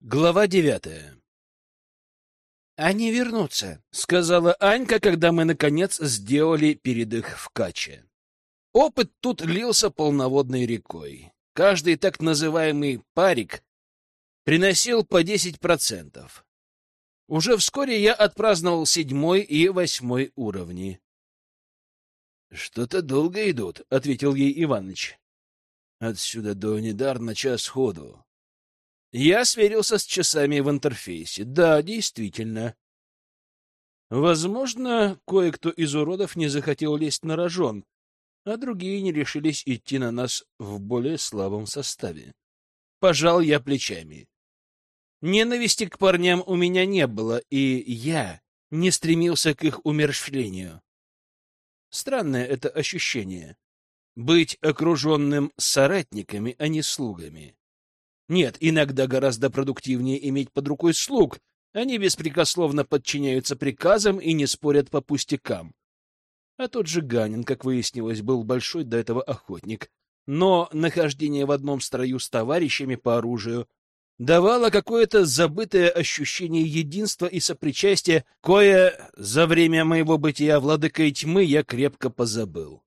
Глава девятая. «Они вернутся», — сказала Анька, когда мы, наконец, сделали передых в каче. Опыт тут лился полноводной рекой. Каждый так называемый парик приносил по десять процентов. Уже вскоре я отпраздновал седьмой и восьмой уровни. — Что-то долго идут, — ответил ей Иваныч. — Отсюда до Недар на час ходу. Я сверился с часами в интерфейсе. Да, действительно. Возможно, кое-кто из уродов не захотел лезть на рожон, а другие не решились идти на нас в более слабом составе. Пожал я плечами. Ненависти к парням у меня не было, и я не стремился к их умерщвлению. Странное это ощущение — быть окруженным соратниками, а не слугами. Нет, иногда гораздо продуктивнее иметь под рукой слуг. Они беспрекословно подчиняются приказам и не спорят по пустякам. А тот же Ганин, как выяснилось, был большой до этого охотник. Но нахождение в одном строю с товарищами по оружию давало какое-то забытое ощущение единства и сопричастия, кое за время моего бытия владыкой тьмы я крепко позабыл.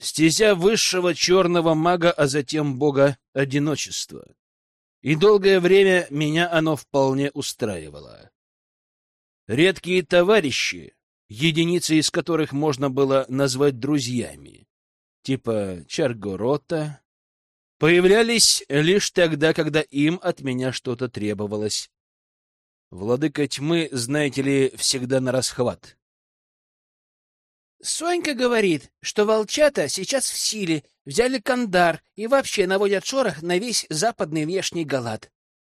Стезя высшего черного мага, а затем бога одиночества. И долгое время меня оно вполне устраивало. Редкие товарищи, единицы из которых можно было назвать друзьями, типа Чаргорота, появлялись лишь тогда, когда им от меня что-то требовалось. Владыка тьмы, знаете ли, всегда на расхват. Сонька говорит, что волчата сейчас в силе, взяли Кандар и вообще наводят шорох на весь западный внешний Галат.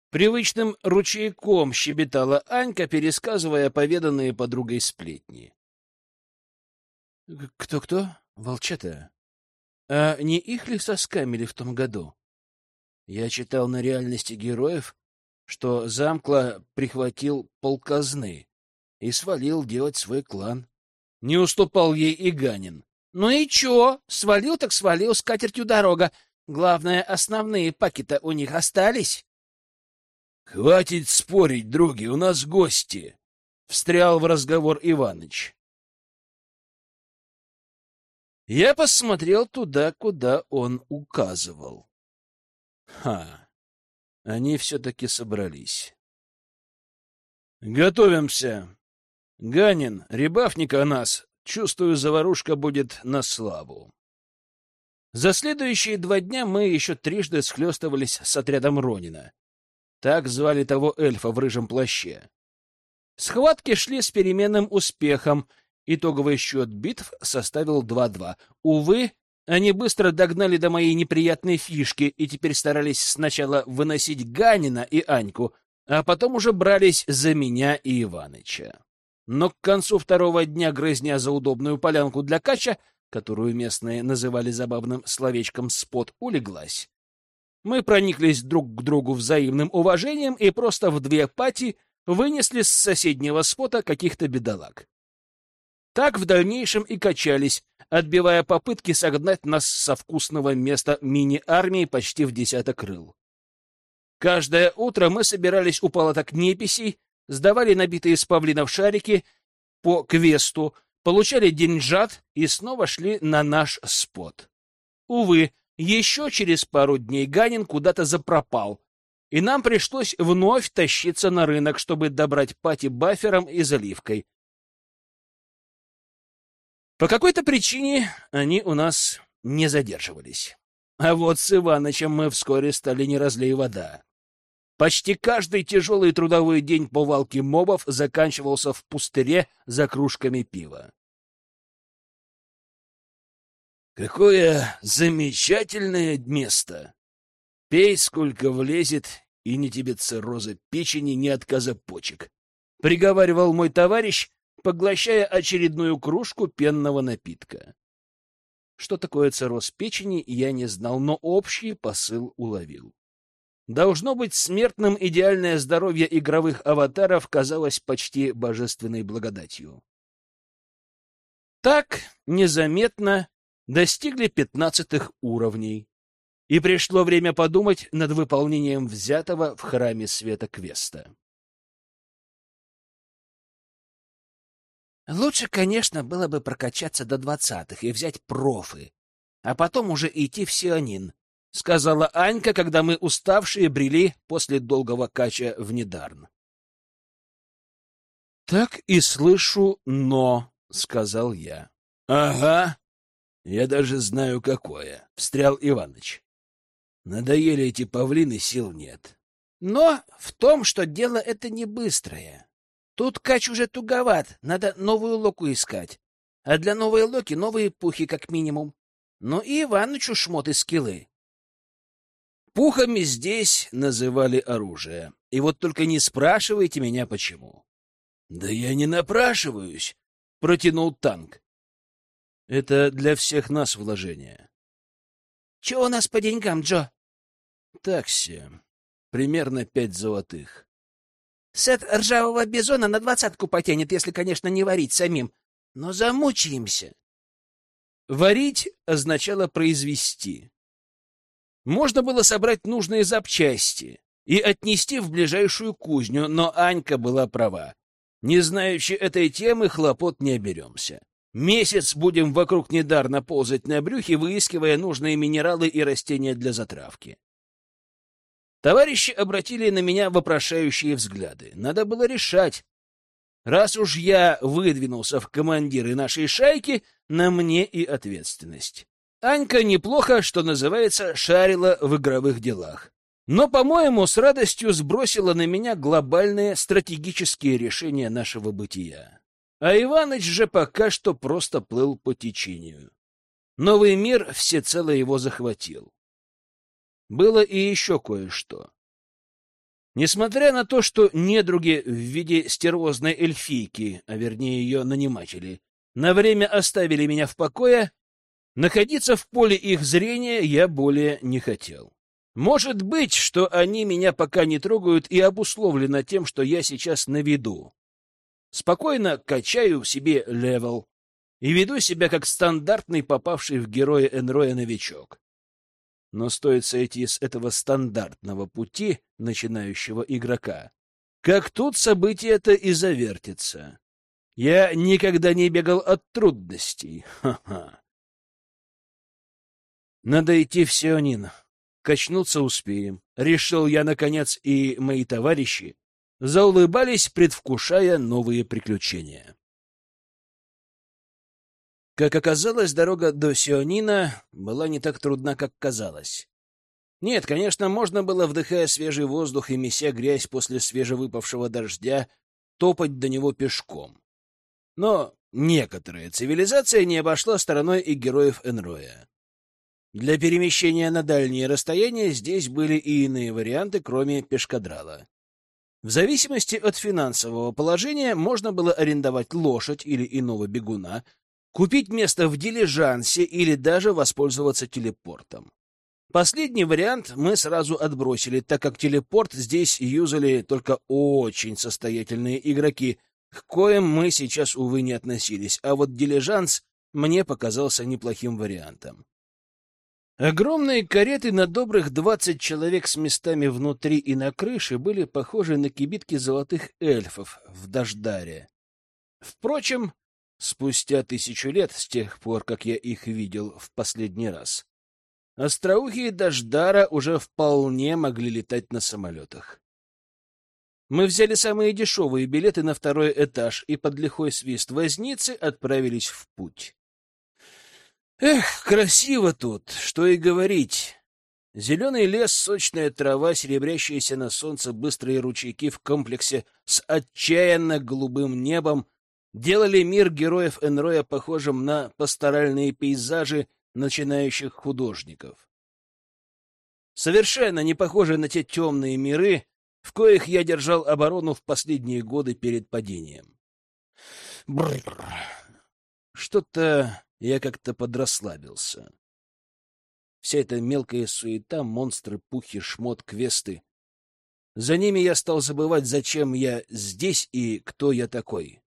Привычным ручейком щебетала Анька, пересказывая поведанные подругой сплетни. Кто-кто? Волчата? А не их ли соскамили в том году? Я читал на реальности героев, что Замкла прихватил полказны и свалил делать свой клан. Не уступал ей и Ганин. Ну и чё? Свалил так свалил, с катертью дорога. Главное, основные паки-то у них остались. Хватит спорить, други, у нас гости. Встрял в разговор Иваныч. Я посмотрел туда, куда он указывал. Ха, они все-таки собрались. Готовимся. Ганин, ребафника нас. Чувствую, заварушка будет на славу. За следующие два дня мы еще трижды схлестывались с отрядом Ронина. Так звали того эльфа в рыжем плаще. Схватки шли с переменным успехом. Итоговый счет битв составил 2-2. Увы, они быстро догнали до моей неприятной фишки и теперь старались сначала выносить Ганина и Аньку, а потом уже брались за меня и Иваныча. Но к концу второго дня грызня за удобную полянку для кача, которую местные называли забавным словечком «спот», улеглась. Мы прониклись друг к другу взаимным уважением и просто в две пати вынесли с соседнего спота каких-то бедолаг. Так в дальнейшем и качались, отбивая попытки согнать нас со вкусного места мини-армии почти в десяток крыл. Каждое утро мы собирались у палаток неписей, сдавали набитые из павлинов шарики по квесту, получали деньжат и снова шли на наш спот. Увы, еще через пару дней Ганин куда-то запропал, и нам пришлось вновь тащиться на рынок, чтобы добрать пати бафером и заливкой. По какой-то причине они у нас не задерживались. А вот с Иванычем мы вскоре стали не разлей вода. Почти каждый тяжелый трудовой день по валке мобов заканчивался в пустыре за кружками пива. Какое замечательное место! Пей, сколько влезет, и ни тебе цирроза печени, ни отказа почек, — приговаривал мой товарищ, поглощая очередную кружку пенного напитка. Что такое цирроз печени, я не знал, но общий посыл уловил. Должно быть, смертным идеальное здоровье игровых аватаров казалось почти божественной благодатью. Так, незаметно, достигли пятнадцатых уровней. и пришло время подумать над выполнением взятого в храме света квеста. Лучше, конечно, было бы прокачаться до двадцатых и взять профы, а потом уже идти в Сионин, — сказала Анька, когда мы уставшие брели после долгого кача в Недарн. — Так и слышу «но», — сказал я. — Ага, я даже знаю, какое, — встрял Иваныч. Надоели эти павлины, сил нет. Но в том, что дело это не быстрое. Тут кач уже туговат, надо новую локу искать. А для новой локи новые пухи, как минимум. Ну и Иванычу шмоты скиллы. Пухами здесь называли оружие. И вот только не спрашивайте меня, почему. — Да я не напрашиваюсь, — протянул танк. — Это для всех нас вложение. — Чего у нас по деньгам, Джо? — Такси. Примерно пять золотых. — Сет ржавого бизона на двадцатку потянет, если, конечно, не варить самим. Но замучаемся. Варить означало произвести. Можно было собрать нужные запчасти и отнести в ближайшую кузню, но Анька была права. Не знающий этой темы, хлопот не оберемся. Месяц будем вокруг недарно ползать на брюхе, выискивая нужные минералы и растения для затравки. Товарищи обратили на меня вопрошающие взгляды. Надо было решать. Раз уж я выдвинулся в командиры нашей шайки, на мне и ответственность. Анька неплохо, что называется, шарила в игровых делах. Но, по-моему, с радостью сбросила на меня глобальные стратегические решения нашего бытия. А Иваныч же пока что просто плыл по течению. Новый мир всецело его захватил. Было и еще кое-что. Несмотря на то, что недруги в виде стервозной эльфийки, а вернее ее наниматели, на время оставили меня в покое, Находиться в поле их зрения я более не хотел. Может быть, что они меня пока не трогают и обусловлено тем, что я сейчас на виду. Спокойно качаю в себе левел и веду себя как стандартный попавший в героя Энроя новичок. Но стоит сойти с этого стандартного пути начинающего игрока, как тут событие это и завертится. Я никогда не бегал от трудностей. Ха-ха. Надо идти в Сионин. Качнуться успеем. Решил я, наконец, и мои товарищи заулыбались, предвкушая новые приключения. Как оказалось, дорога до Сионина была не так трудна, как казалось. Нет, конечно, можно было, вдыхая свежий воздух и меся грязь после свежевыпавшего дождя, топать до него пешком. Но некоторая цивилизация не обошла стороной и героев Энроя. Для перемещения на дальние расстояния здесь были и иные варианты, кроме пешкадрала. В зависимости от финансового положения можно было арендовать лошадь или иного бегуна, купить место в дилижансе или даже воспользоваться телепортом. Последний вариант мы сразу отбросили, так как телепорт здесь юзали только очень состоятельные игроки, к коим мы сейчас, увы, не относились, а вот дилижанс мне показался неплохим вариантом. Огромные кареты на добрых двадцать человек с местами внутри и на крыше были похожи на кибитки золотых эльфов в Дождаре. Впрочем, спустя тысячу лет с тех пор, как я их видел в последний раз, остроухие Дождара уже вполне могли летать на самолетах. Мы взяли самые дешевые билеты на второй этаж и под лихой свист возницы отправились в путь. Эх, красиво тут, что и говорить. Зеленый лес, сочная трава, серебрящиеся на солнце быстрые ручейки в комплексе с отчаянно голубым небом делали мир героев Энроя похожим на пасторальные пейзажи начинающих художников. Совершенно не похожи на те темные миры, в коих я держал оборону в последние годы перед падением. Бррр. Что-то я как-то подрасслабился. Вся эта мелкая суета, монстры, пухи, шмот, квесты. За ними я стал забывать, зачем я здесь и кто я такой.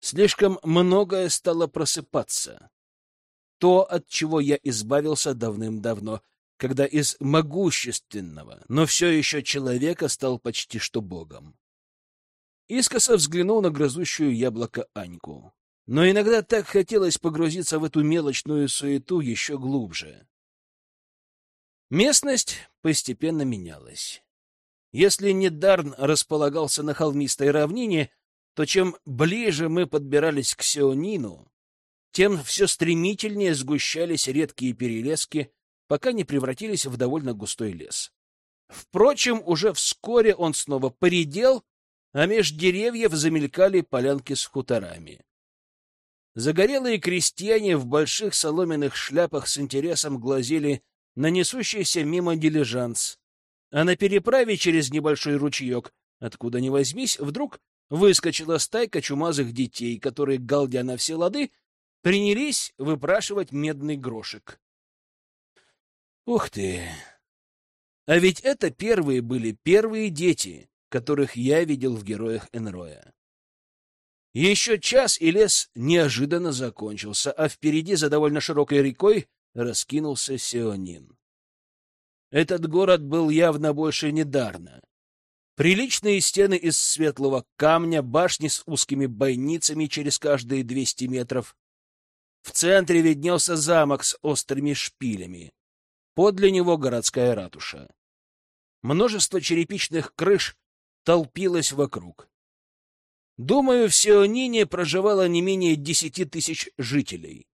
Слишком многое стало просыпаться. То, от чего я избавился давным-давно. когда из могущественного, но все еще человека стал почти что богом. Искоса взглянул на грызущую яблоко Аньку. Но иногда так хотелось погрузиться в эту мелочную суету еще глубже. Местность постепенно менялась. Если Недарн располагался на холмистой равнине, то чем ближе мы подбирались к Сеонину, тем все стремительнее сгущались редкие перелески, пока не превратились в довольно густой лес. Впрочем, уже вскоре он снова поредел, а меж деревьев замелькали полянки с хуторами. Загорелые крестьяне в больших соломенных шляпах с интересом глазели на несущийся мимо дилижанс, а на переправе через небольшой ручеек, откуда ни возьмись, вдруг выскочила стайка чумазых детей, которые, галдя на все лады, принялись выпрашивать медный грошек. Ух ты! А ведь это первые были первые дети, которых я видел в героях Энроя. Еще час, и лес неожиданно закончился, а впереди за довольно широкой рекой раскинулся Сеонин. Этот город был явно больше недарно. Приличные стены из светлого камня, башни с узкими бойницами через каждые двести метров. В центре виднелся замок с острыми шпилями. Подле него городская ратуша. Множество черепичных крыш толпилось вокруг. Думаю, в Сеонине проживало не менее десяти тысяч жителей.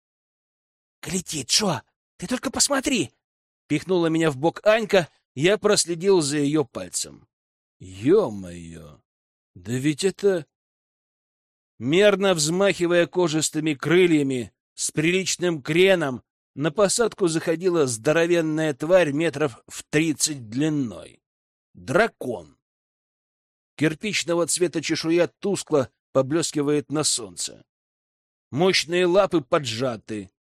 — Гляди, Джо, ты только посмотри! — пихнула меня в бок Анька, я проследил за ее пальцем. — Ё-моё! Да ведь это... Мерно взмахивая кожистыми крыльями, с приличным креном, на посадку заходила здоровенная тварь метров в тридцать длиной. Дракон. Кирпичного цвета чешуя тускло поблескивает на солнце. Мощные лапы поджаты,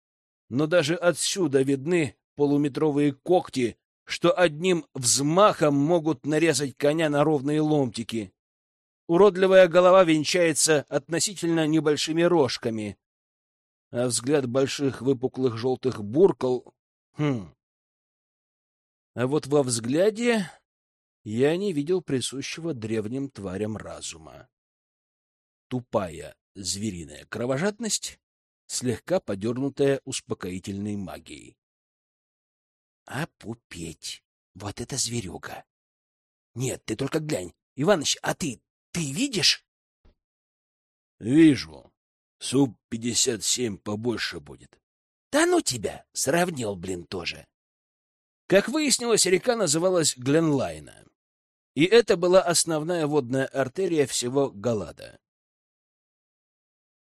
но даже отсюда видны полуметровые когти, что одним взмахом могут нарезать коня на ровные ломтики. Уродливая голова венчается относительно небольшими рожками, а взгляд больших выпуклых желтых буркал... Хм. А вот во взгляде я не видел присущего древним тварям разума. Тупая звериная кровожадность, слегка подернутая успокоительной магией. — А пупеть! Вот это зверюга! Нет, ты только глянь. Иваныч, а ты, ты видишь? — Вижу. Суб-57 побольше будет. — Да ну тебя! Сравнил, блин, тоже. Как выяснилось, река называлась Гленлайна и это была основная водная артерия всего Галада.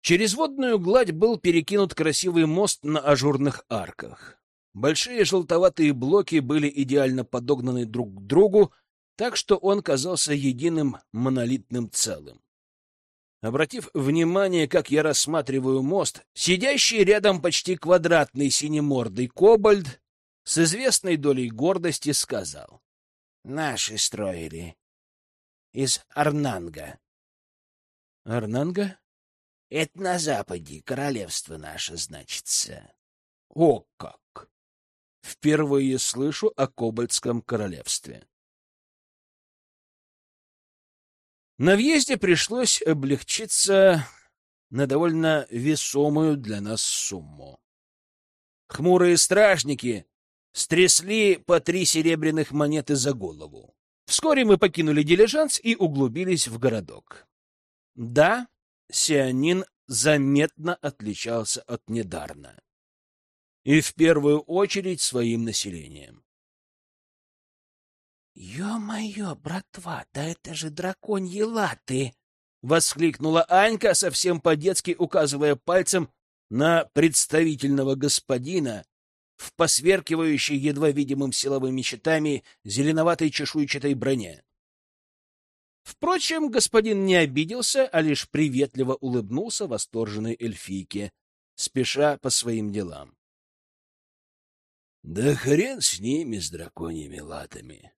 Через водную гладь был перекинут красивый мост на ажурных арках. Большие желтоватые блоки были идеально подогнаны друг к другу, так что он казался единым монолитным целым. Обратив внимание, как я рассматриваю мост, сидящий рядом почти квадратный синемордый кобальд с известной долей гордости сказал. Наши строили. Из Арнанга. Арнанга? Это на западе, королевство наше, значится. О как! Впервые слышу о Кобальтском королевстве. На въезде пришлось облегчиться на довольно весомую для нас сумму. Хмурые стражники стрясли по три серебряных монеты за голову. Вскоре мы покинули дилижанс и углубились в городок. Да, Сианин заметно отличался от Недарна. И в первую очередь своим населением. «Ё-моё, братва, да это же драконьи латы!» — воскликнула Анька, совсем по-детски указывая пальцем на представительного господина, в посверкивающей едва видимым силовыми щитами зеленоватой чешуйчатой броне. Впрочем, господин не обиделся, а лишь приветливо улыбнулся восторженной эльфийке, спеша по своим делам. — Да хрен с ними, с драконьими латами.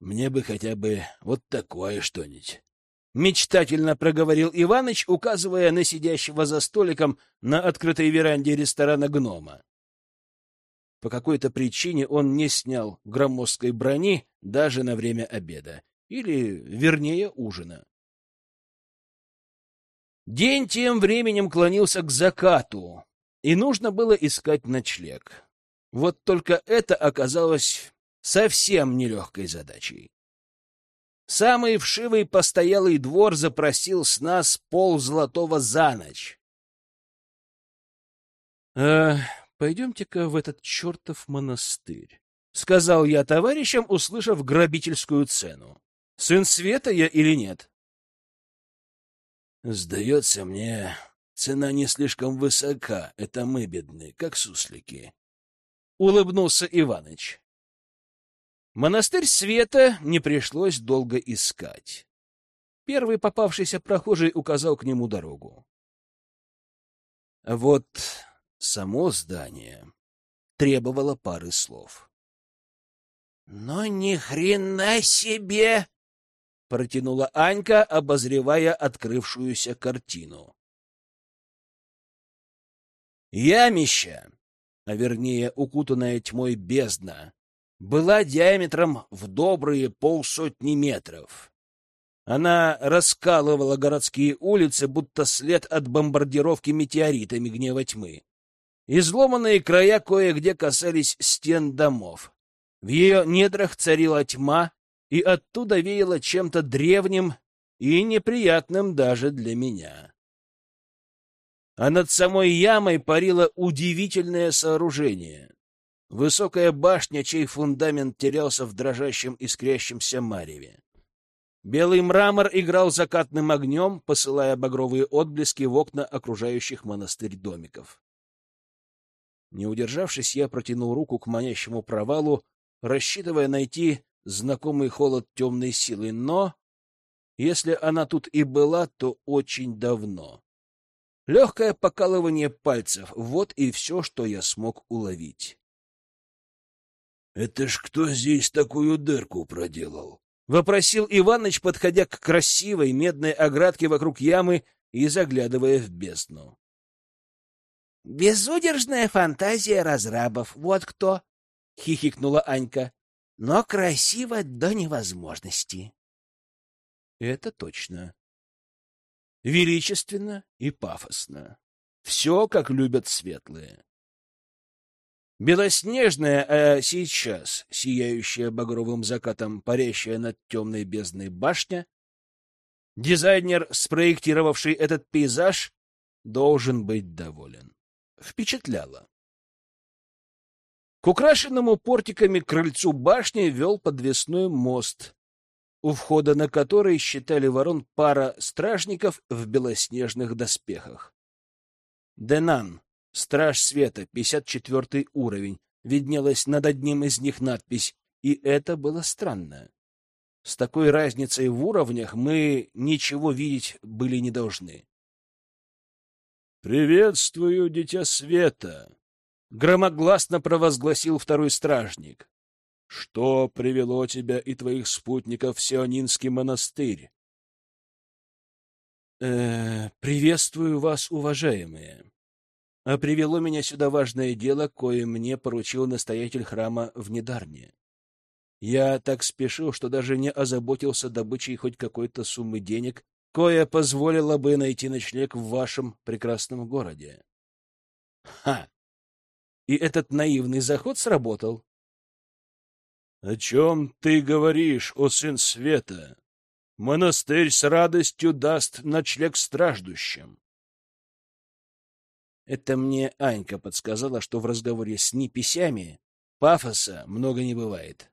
Мне бы хотя бы вот такое что-нибудь. Мечтательно проговорил Иваныч, указывая на сидящего за столиком на открытой веранде ресторана гнома. По какой-то причине он не снял громоздкой брони даже на время обеда, или, вернее, ужина. День тем временем клонился к закату, и нужно было искать ночлег. Вот только это оказалось совсем нелегкой задачей. Самый вшивый постоялый двор запросил с нас пол золотого за ночь. «Э, «Пойдемте-ка в этот чертов монастырь», — сказал я товарищам, услышав грабительскую цену. «Сын Света я или нет?» «Сдается мне, цена не слишком высока. Это мы бедны, как суслики», — улыбнулся Иваныч. Монастырь Света не пришлось долго искать. Первый попавшийся прохожий указал к нему дорогу. Вот само здание требовало пары слов. «Но ни хрена себе!» — протянула Анька, обозревая открывшуюся картину. Ямища, а вернее укутанная тьмой бездна, была диаметром в добрые полсотни метров. Она раскалывала городские улицы, будто след от бомбардировки метеоритами гнева тьмы. Изломанные края кое-где касались стен домов. В ее недрах царила тьма, и оттуда веяло чем-то древним и неприятным даже для меня. А над самой ямой парило удивительное сооружение. Высокая башня, чей фундамент терялся в дрожащем искрящемся мареве. Белый мрамор играл закатным огнем, посылая багровые отблески в окна окружающих монастырь домиков. Не удержавшись, я протянул руку к манящему провалу, рассчитывая найти знакомый холод темной силы, но, если она тут и была, то очень давно. Легкое покалывание пальцев — вот и все, что я смог уловить. — Это ж кто здесь такую дырку проделал? — вопросил Иваныч, подходя к красивой медной оградке вокруг ямы и заглядывая в бездну. — Безудержная фантазия разрабов, вот кто! — хихикнула Анька. — Но красиво до невозможности. — Это точно. Величественно и пафосно. Все, как любят светлые. Белоснежная, а сейчас сияющая багровым закатом, парящая над темной бездной башня, дизайнер, спроектировавший этот пейзаж, должен быть доволен впечатляло. К украшенному портиками крыльцу башни вел подвесной мост, у входа на который считали ворон пара стражников в белоснежных доспехах. Денан, страж света, 54 уровень, виднелась над одним из них надпись, и это было странно. С такой разницей в уровнях мы ничего видеть были не должны. «Приветствую, дитя света!» — громогласно провозгласил второй стражник. «Что привело тебя и твоих спутников в Сионинский монастырь?» э, «Приветствую вас, уважаемые. А привело меня сюда важное дело, кое мне поручил настоятель храма в Недарне. Я так спешил, что даже не озаботился добычей хоть какой-то суммы денег кое позволило бы найти ночлег в вашем прекрасном городе. Ха! И этот наивный заход сработал. — О чем ты говоришь, о сын света? Монастырь с радостью даст ночлег страждущим. Это мне Анька подсказала, что в разговоре с неписями пафоса много не бывает.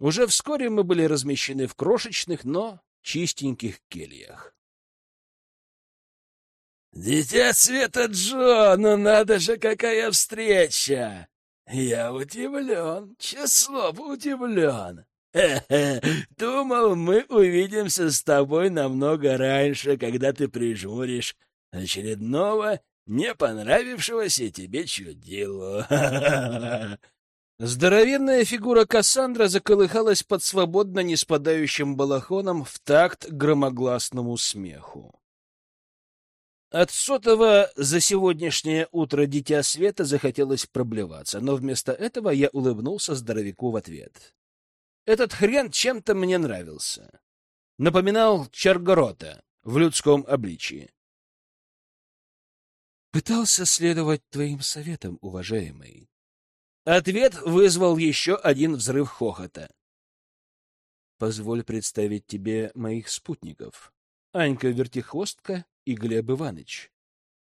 Уже вскоре мы были размещены в крошечных, но чистеньких кельях. «Дитя Света Джо, ну надо же, какая встреча! Я удивлен, число удивлен. Думал, мы увидимся с тобой намного раньше, когда ты прижмуришь очередного не понравившегося тебе чудилу. Здоровенная фигура Кассандра заколыхалась под свободно не спадающим балахоном в такт громогласному смеху. От сотого за сегодняшнее утро дитя света захотелось проблеваться, но вместо этого я улыбнулся здоровяку в ответ. Этот хрен чем-то мне нравился. Напоминал Чаргорота в людском обличии. Пытался следовать твоим советам, уважаемый. Ответ вызвал еще один взрыв хохота. Позволь представить тебе моих спутников. Анька-вертихвостка и Глеб Иванович.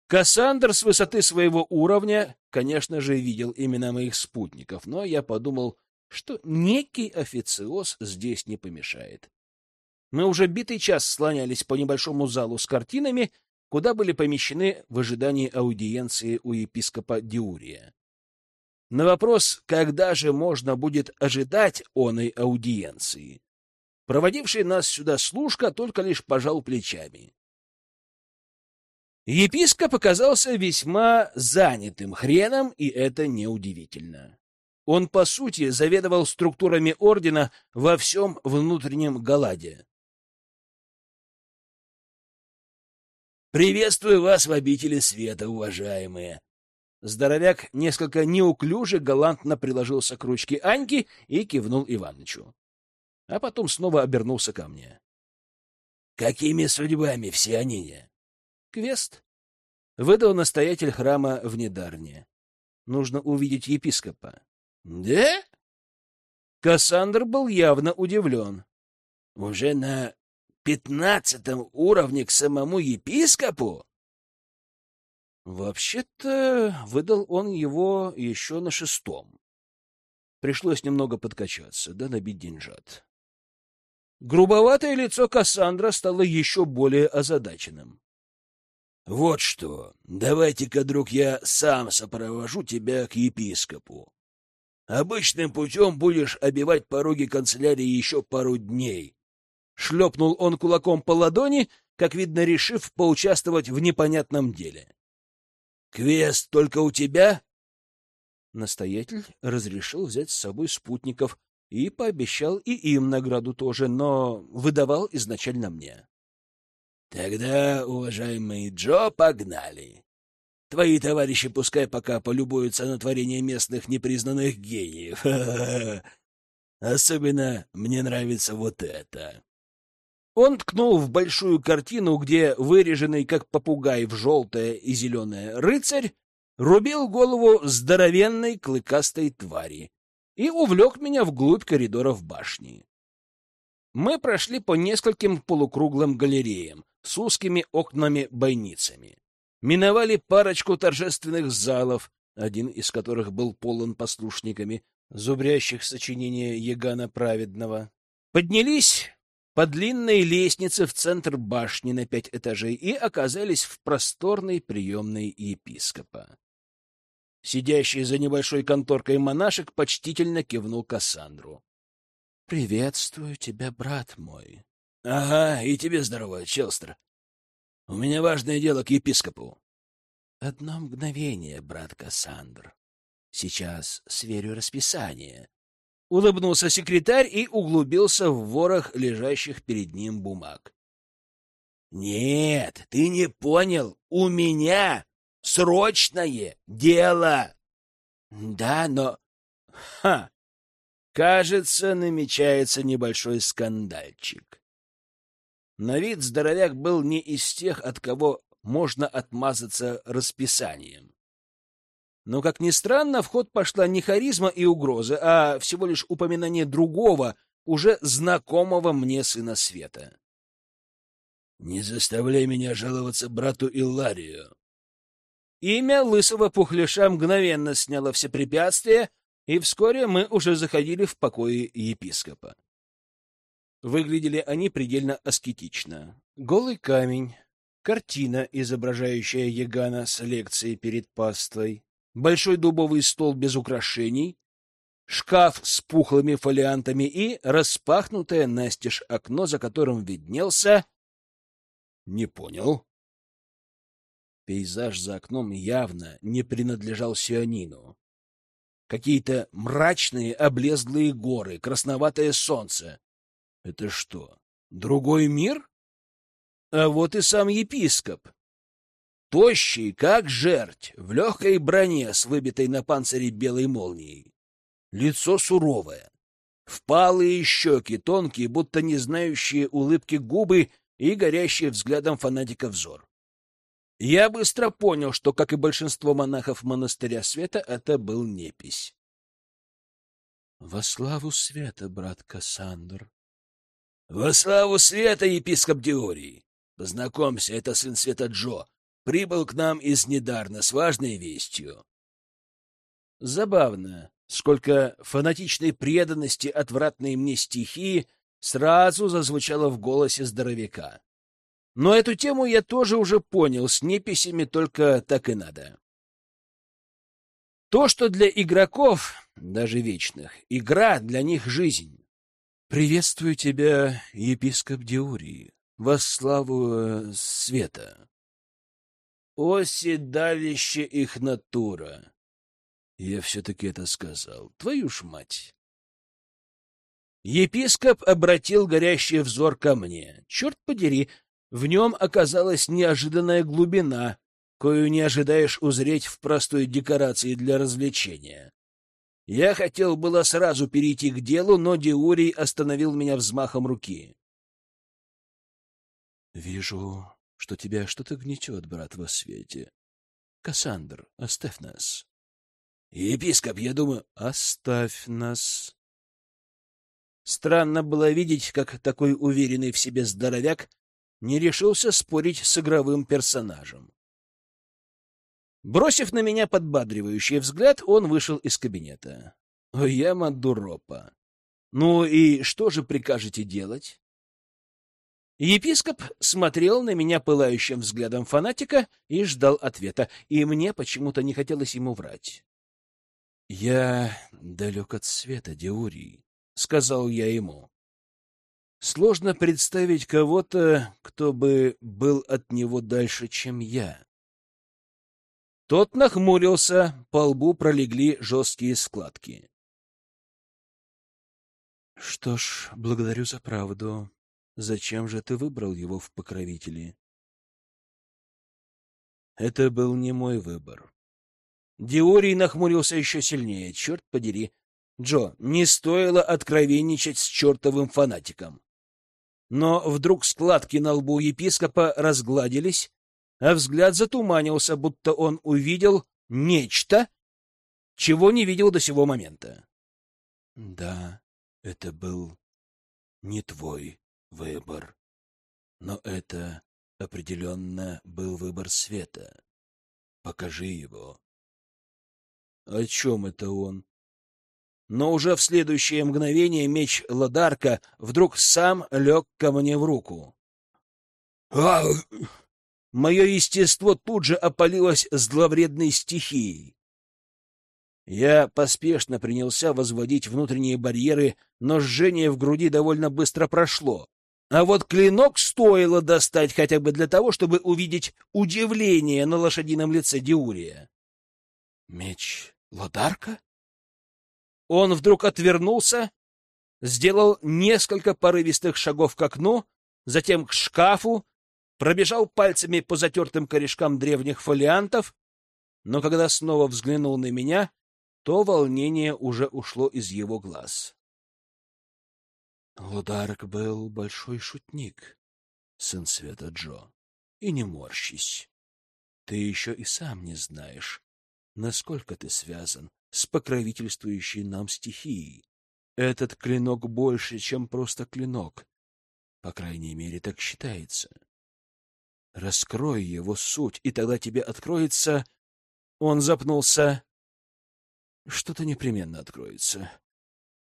Кассандр с высоты своего уровня, конечно же, видел имена моих спутников, но я подумал, что некий официоз здесь не помешает. Мы уже битый час слонялись по небольшому залу с картинами, куда были помещены в ожидании аудиенции у епископа Диурия. На вопрос, когда же можно будет ожидать оной аудиенции, проводивший нас сюда служка только лишь пожал плечами. Епископ оказался весьма занятым хреном, и это неудивительно. Он, по сути, заведовал структурами ордена во всем внутреннем Галаде. «Приветствую вас в обители света, уважаемые!» Здоровяк несколько неуклюже галантно приложился к ручке Аньки и кивнул Иванычу. А потом снова обернулся ко мне. «Какими судьбами все они?» Квест. Выдал настоятель храма в Недарне. Нужно увидеть епископа. Да? Кассандр был явно удивлен. Уже на пятнадцатом уровне к самому епископу? Вообще-то выдал он его еще на шестом. Пришлось немного подкачаться, да набить деньжат. Грубоватое лицо Кассандра стало еще более озадаченным. Вот что, давайте-ка, друг, я сам сопровожу тебя к епископу. Обычным путем будешь обивать пороги канцелярии еще пару дней. Шлепнул он кулаком по ладони, как видно, решив поучаствовать в непонятном деле. Квест только у тебя? Настоятель разрешил взять с собой спутников и пообещал и им награду тоже, но выдавал изначально мне. Тогда, уважаемый Джо, погнали. Твои товарищи пускай пока полюбуются на творение местных непризнанных гениев. Особенно мне нравится вот это. Он ткнул в большую картину, где выреженный, как попугай в желтое и зеленое, рыцарь рубил голову здоровенной клыкастой твари и увлек меня вглубь коридоров башни. Мы прошли по нескольким полукруглым галереям, с узкими окнами-бойницами. Миновали парочку торжественных залов, один из которых был полон послушниками, зубрящих сочинения Егана Праведного. Поднялись по длинной лестнице в центр башни на пять этажей и оказались в просторной приемной епископа. Сидящий за небольшой конторкой монашек почтительно кивнул Кассандру. — Приветствую тебя, брат мой. — Ага, и тебе здорово, Челстер. У меня важное дело к епископу. — Одно мгновение, брат Кассандр. Сейчас сверю расписание. Улыбнулся секретарь и углубился в ворох лежащих перед ним бумаг. — Нет, ты не понял. У меня срочное дело. — Да, но... Ха! Кажется, намечается небольшой скандальчик. На вид здоровяк был не из тех, от кого можно отмазаться расписанием. Но, как ни странно, в ход пошла не харизма и угроза, а всего лишь упоминание другого, уже знакомого мне сына света. «Не заставляй меня жаловаться брату Илларию». Имя лысого пухляша мгновенно сняло все препятствия, и вскоре мы уже заходили в покои епископа. Выглядели они предельно аскетично. Голый камень, картина, изображающая Ягана с лекцией перед паствой, большой дубовый стол без украшений, шкаф с пухлыми фолиантами и распахнутое настежь окно, за которым виднелся... Не понял. Пейзаж за окном явно не принадлежал Сионину. Какие-то мрачные облезлые горы, красноватое солнце. Это что, другой мир? А вот и сам епископ. Тощий, как жерть, в легкой броне с выбитой на панцире белой молнией. Лицо суровое, впалые щеки, тонкие, будто не знающие улыбки губы и горящие взглядом фанатика взор. Я быстро понял, что, как и большинство монахов монастыря света, это был непись. — Во славу света, брат Кассандр! — Во славу света, епископ Диорий! Познакомься, это сын света Джо. Прибыл к нам из Недарна с важной вестью. Забавно, сколько фанатичной преданности отвратной мне стихии сразу зазвучало в голосе здоровяка. Но эту тему я тоже уже понял, с неписями только так и надо. То, что для игроков, даже вечных, игра для них жизнь. Приветствую тебя, епископ Диурии, во славу э, света. О, седалище их натура! Я все-таки это сказал. Твою ж мать! Епископ обратил горящий взор ко мне. Черт подери, в нем оказалась неожиданная глубина, кою не ожидаешь узреть в простой декорации для развлечения. Я хотел было сразу перейти к делу, но Диурий остановил меня взмахом руки. — Вижу, что тебя что-то гнетет, брат во свете. Кассандр, оставь нас. — Епископ, я думаю... — Оставь нас. Странно было видеть, как такой уверенный в себе здоровяк не решился спорить с игровым персонажем. Бросив на меня подбадривающий взгляд, он вышел из кабинета. Я Мадуропа. Ну и что же прикажете делать? Епископ смотрел на меня пылающим взглядом фанатика и ждал ответа, и мне почему-то не хотелось ему врать. — Я далек от света, Деурий, — сказал я ему. Сложно представить кого-то, кто бы был от него дальше, чем я. Тот нахмурился, по лбу пролегли жесткие складки. — Что ж, благодарю за правду. Зачем же ты выбрал его в покровители? Это был не мой выбор. Диорий нахмурился еще сильнее. Черт подери. Джо, не стоило откровенничать с чертовым фанатиком. Но вдруг складки на лбу епископа разгладились, а взгляд затуманился, будто он увидел нечто, чего не видел до сего момента. — Да, это был не твой выбор. Но это определенно был выбор света. Покажи его. — О чем это он? но уже в следующее мгновение меч Ладарка вдруг сам лег ко мне в руку. А! Мое естество тут же опалилось зловредной стихией. Я поспешно принялся возводить внутренние барьеры, но жжение в груди довольно быстро прошло. А вот клинок стоило достать хотя бы для того, чтобы увидеть удивление на лошадином лице Диурия. — Меч Ладарка? Он вдруг отвернулся, сделал несколько порывистых шагов к окну, затем к шкафу, пробежал пальцами по затертым корешкам древних фолиантов, но когда снова взглянул на меня, то волнение уже ушло из его глаз. Лударк был большой шутник, сын света Джо, и не морщись. Ты еще и сам не знаешь, насколько ты связан с покровительствующей нам стихией. Этот клинок больше, чем просто клинок. По крайней мере, так считается. Раскрой его суть, и тогда тебе откроется... Он запнулся. Что-то непременно откроется.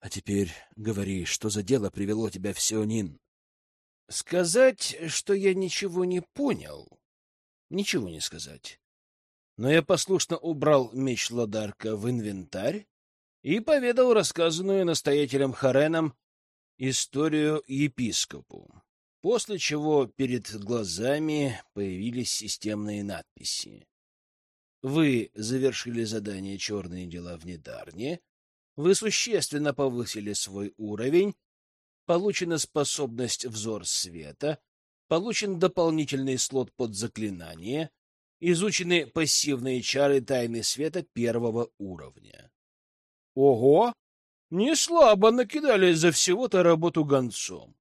А теперь говори, что за дело привело тебя в Сеонин? Сказать, что я ничего не понял, ничего не сказать но я послушно убрал меч Ладарка в инвентарь и поведал рассказанную настоятелем Хареном историю епископу, после чего перед глазами появились системные надписи. Вы завершили задание «Черные дела в Недарне», вы существенно повысили свой уровень, получена способность «Взор света», получен дополнительный слот под заклинание — изучены пассивные чары тайны света первого уровня. Ого! Не слабо накидали за всего-то работу гонцом.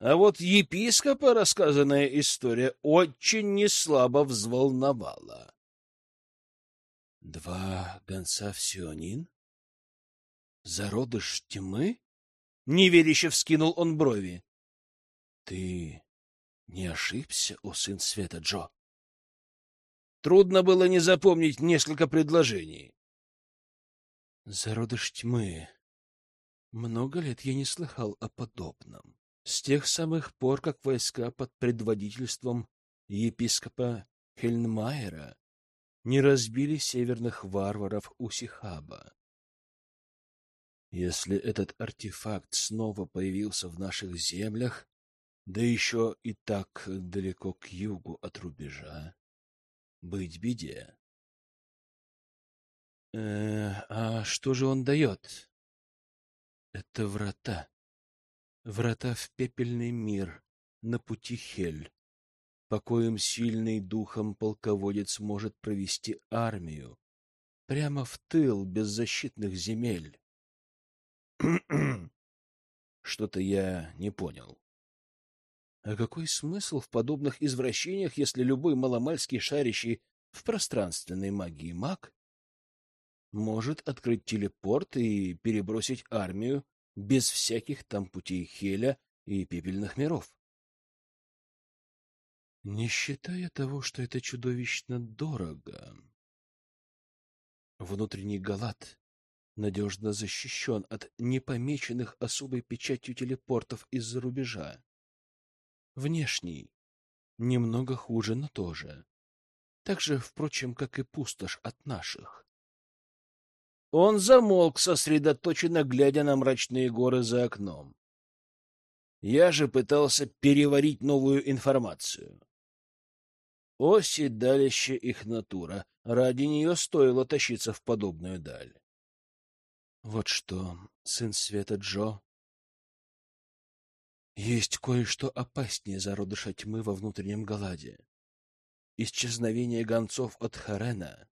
А вот епископа рассказанная история очень неслабо взволновала. Два гонца в Сионин? Зародыш тьмы? Неверяще вскинул он брови. Ты не ошибся, о сын света Джо? Трудно было не запомнить несколько предложений. Зародыш тьмы. Много лет я не слыхал о подобном. С тех самых пор, как войска под предводительством епископа Хельнмайера не разбили северных варваров у Сихаба. Если этот артефакт снова появился в наших землях, да еще и так далеко к югу от рубежа, быть беде. Э, а что же он дает? Это врата. Врата в пепельный мир на пути Хель по коим сильный духом полководец может провести армию прямо в тыл беззащитных земель. Что-то я не понял. А какой смысл в подобных извращениях, если любой маломальский шарящий в пространственной магии маг может открыть телепорт и перебросить армию без всяких там путей Хеля и пепельных миров? Не считая того, что это чудовищно дорого. Внутренний галат надежно защищен от непомеченных особой печатью телепортов из-за рубежа. Внешний немного хуже, но тоже. Так же, впрочем, как и пустошь от наших. Он замолк, сосредоточенно глядя на мрачные горы за окном. Я же пытался переварить новую информацию. Оседалище их натура. Ради нее стоило тащиться в подобную даль. Вот что, сын света Джо, есть кое-что опаснее зародыша тьмы во внутреннем Галаде. Исчезновение гонцов от Харена.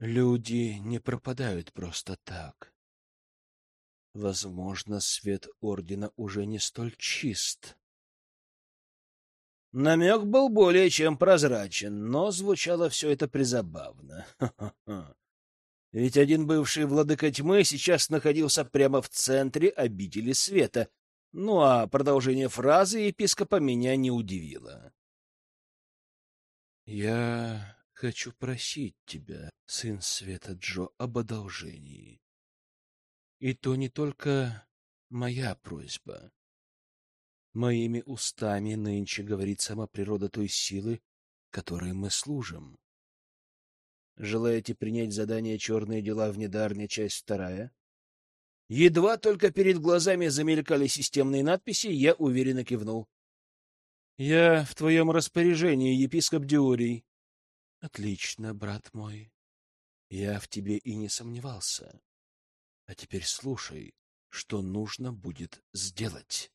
Люди не пропадают просто так. Возможно, свет Ордена уже не столь чист. Намек был более чем прозрачен, но звучало все это призабавно. Ведь один бывший владыка тьмы сейчас находился прямо в центре обители света. Ну а продолжение фразы епископа меня не удивило. «Я хочу просить тебя, сын света Джо, об одолжении. И то не только моя просьба. Моими устами нынче говорит сама природа той силы, которой мы служим. Желаете принять задание «Черные дела в Недарне», часть вторая? Едва только перед глазами замелькали системные надписи, я уверенно кивнул. — Я в твоем распоряжении, епископ Диорий. — Отлично, брат мой. Я в тебе и не сомневался. А теперь слушай, что нужно будет сделать.